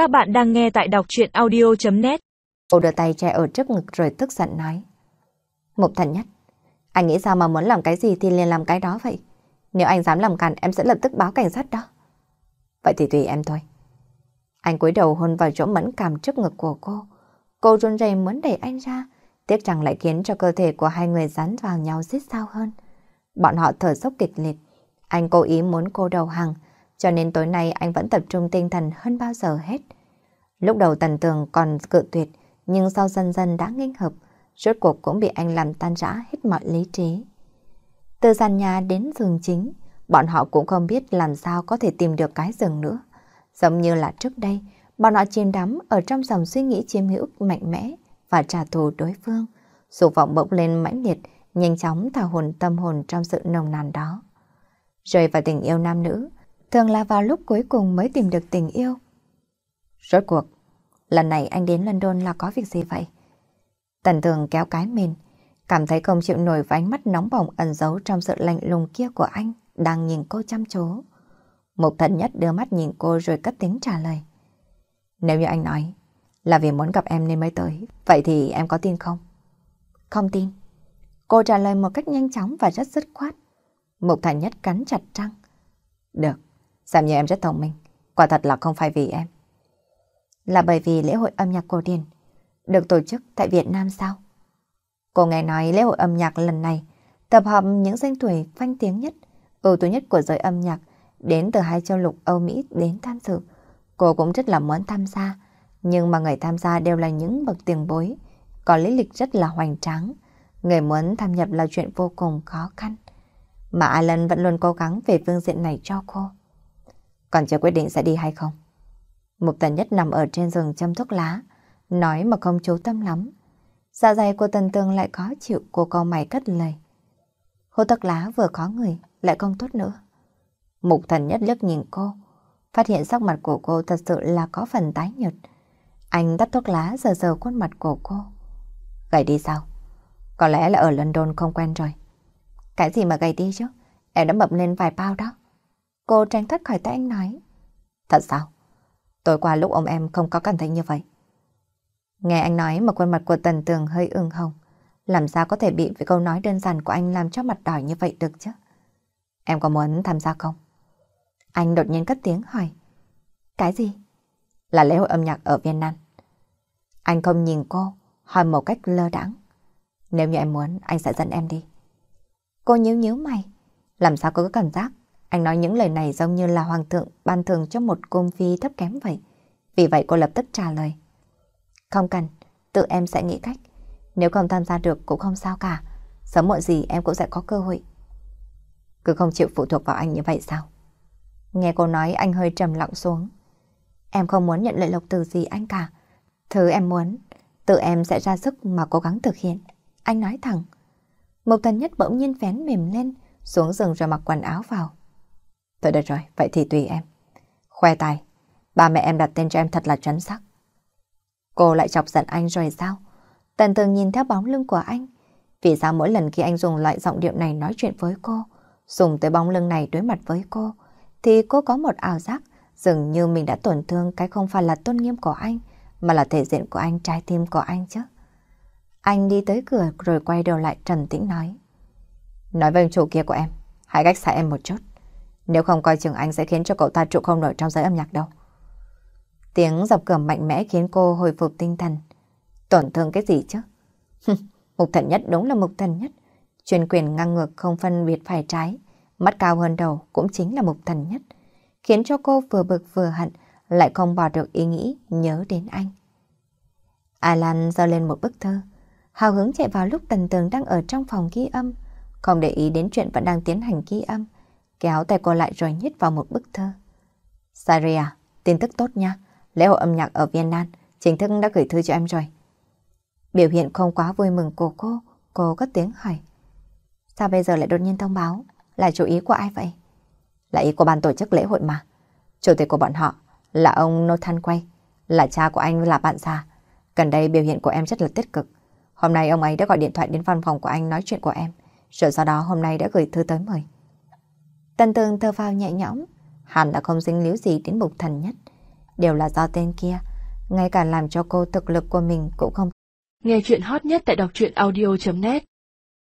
Các bạn đang nghe tại đọc chuyện audio.net Cô đưa tay che ở trước ngực rồi tức giận nói. Mục thần nhất, anh nghĩ sao mà muốn làm cái gì thì liền làm cái đó vậy. Nếu anh dám làm càn em sẽ lập tức báo cảnh sát đó. Vậy thì tùy em thôi. Anh cúi đầu hôn vào chỗ mẫn cảm trước ngực của cô. Cô run rẩy muốn đẩy anh ra, tiếc rằng lại khiến cho cơ thể của hai người dán vào nhau xít sao hơn. Bọn họ thở dốc kịch liệt. Anh cố ý muốn cô đầu hàng, cho nên tối nay anh vẫn tập trung tinh thần hơn bao giờ hết. Lúc đầu tần tường còn cự tuyệt, nhưng sau dần dần đã nghênh hợp, rốt cuộc cũng bị anh làm tan rã hết mọi lý trí. Từ sàn nhà đến giường chính, bọn họ cũng không biết làm sao có thể tìm được cái giường nữa. Giống như là trước đây, bọn họ chìm đắm ở trong dòng suy nghĩ chiếm hữu mạnh mẽ và trả thù đối phương. Dục vọng bỗng lên mãnh liệt, nhanh chóng thả hồn tâm hồn trong sự nồng nàn đó. Rơi vào tình yêu nam nữ, thường là vào lúc cuối cùng mới tìm được tình yêu. Rốt cuộc, lần này anh đến London là có việc gì vậy? Tần thường kéo cái mền, cảm thấy không chịu nổi với ánh mắt nóng bỏng ẩn giấu trong sự lạnh lùng kia của anh, đang nhìn cô chăm chú. Mục thần nhất đưa mắt nhìn cô rồi cất tiếng trả lời. Nếu như anh nói là vì muốn gặp em nên mới tới, vậy thì em có tin không? Không tin. Cô trả lời một cách nhanh chóng và rất dứt khoát. Mục thần nhất cắn chặt răng. Được, xem như em rất thông minh. Quả thật là không phải vì em. Là bởi vì lễ hội âm nhạc cổ điển được tổ chức tại Việt Nam sao? Cô nghe nói lễ hội âm nhạc lần này tập hợp những danh tuổi phanh tiếng nhất, ưu tú nhất của giới âm nhạc đến từ hai châu lục Âu Mỹ đến tham dự. Cô cũng rất là muốn tham gia, nhưng mà người tham gia đều là những bậc tiền bối, có lý lịch rất là hoành tráng. Người muốn tham nhập là chuyện vô cùng khó khăn. Mà Alan vẫn luôn cố gắng về phương diện này cho cô. Còn chưa quyết định sẽ đi hay không? Mục tần nhất nằm ở trên giường châm thuốc lá, nói mà không chú tâm lắm. Dạ dày của tần tường lại khó chịu, cô câu mày cất lời. Hô thuốc lá vừa khó người, lại không tốt nữa. Mục thần nhất liếc nhìn cô, phát hiện sắc mặt của cô thật sự là có phần tái nhợt. Anh tắt thuốc lá giờ giờ khuôn mặt của cô. Gầy đi sao? Có lẽ là ở London không quen rồi. Cái gì mà gầy đi chứ? Em đã mập lên vài bao đó. Cô tránh thoát khỏi tay anh nói. Thật sao? Tối qua lúc ông em không có cảm thấy như vậy. Nghe anh nói mà khuôn mặt của Tần Tường hơi ửng hồng. Làm sao có thể bị với câu nói đơn giản của anh làm cho mặt đỏ như vậy được chứ? Em có muốn tham gia không? Anh đột nhiên cất tiếng hỏi. Cái gì? Là lễ hội âm nhạc ở Viên Nam. Anh không nhìn cô, hỏi một cách lơ đãng. Nếu như em muốn, anh sẽ dẫn em đi. Cô nhíu nhíu mày. Làm sao có cảm giác anh nói những lời này giống như là hoàng thượng ban thường cho một cung phi thấp kém vậy. Vì vậy cô lập tức trả lời. Không cần, tự em sẽ nghĩ cách. Nếu không tham gia được cũng không sao cả. Sớm muộn gì em cũng sẽ có cơ hội. Cứ không chịu phụ thuộc vào anh như vậy sao? Nghe cô nói anh hơi trầm lặng xuống. Em không muốn nhận lợi lộc từ gì anh cả. Thứ em muốn, tự em sẽ ra sức mà cố gắng thực hiện. Anh nói thẳng. Mộc thần nhất bỗng nhiên phén mềm lên, xuống giường rồi mặc quần áo vào. Thôi được rồi, vậy thì tùy em. Khoe tài, ba mẹ em đặt tên cho em thật là chuẩn xác. Cô lại chọc giận anh rồi sao? Tần tường nhìn theo bóng lưng của anh. Vì sao mỗi lần khi anh dùng loại giọng điệu này nói chuyện với cô, dùng tới bóng lưng này đối mặt với cô, thì cô có một ảo giác dường như mình đã tổn thương cái không phải là tôn nghiêm của anh, mà là thể diện của anh, trái tim của anh chứ. Anh đi tới cửa rồi quay đầu lại trầm tĩnh nói. Nói với ông chủ kia của em, hãy cách xa em một chút. Nếu không coi chừng anh sẽ khiến cho cậu ta trụ không nổi trong giới âm nhạc đâu. Tiếng dọc cửa mạnh mẽ khiến cô hồi phục tinh thần. Tổn thương cái gì chứ? mục thần nhất đúng là mục thần nhất. Chuyên quyền ngang ngược không phân biệt phải trái. Mắt cao hơn đầu cũng chính là mục thần nhất. Khiến cho cô vừa bực vừa hận, lại không bỏ được ý nghĩ nhớ đến anh. Alan giơ lên một bức thơ. Hào hứng chạy vào lúc Tần Tường đang ở trong phòng ghi âm. Không để ý đến chuyện vẫn đang tiến hành ghi âm. Kéo tay cô lại rồi nhít vào một bức thơ. Saria, tin tức tốt nha. Lễ hội âm nhạc ở Vienna chính thức đã gửi thư cho em rồi. Biểu hiện không quá vui mừng của cô, cô cất tiếng hỏi. Sao bây giờ lại đột nhiên thông báo? Là chủ ý của ai vậy? Là ý của ban tổ chức lễ hội mà. Chủ tịch của bọn họ là ông Nathan Quay, là cha của anh là bạn già. Gần đây biểu hiện của em rất là tích cực. Hôm nay ông ấy đã gọi điện thoại đến văn phòng của anh nói chuyện của em. Rồi sau đó hôm nay đã gửi thư tới mời. Tần tường thơ vào nhẹ nhõm. Hẳn là không dính líu gì đến mục thần nhất. đều là do tên kia. Ngay cả làm cho cô thực lực của mình cũng không. Nghe chuyện hot nhất tại đọc truyện audio.net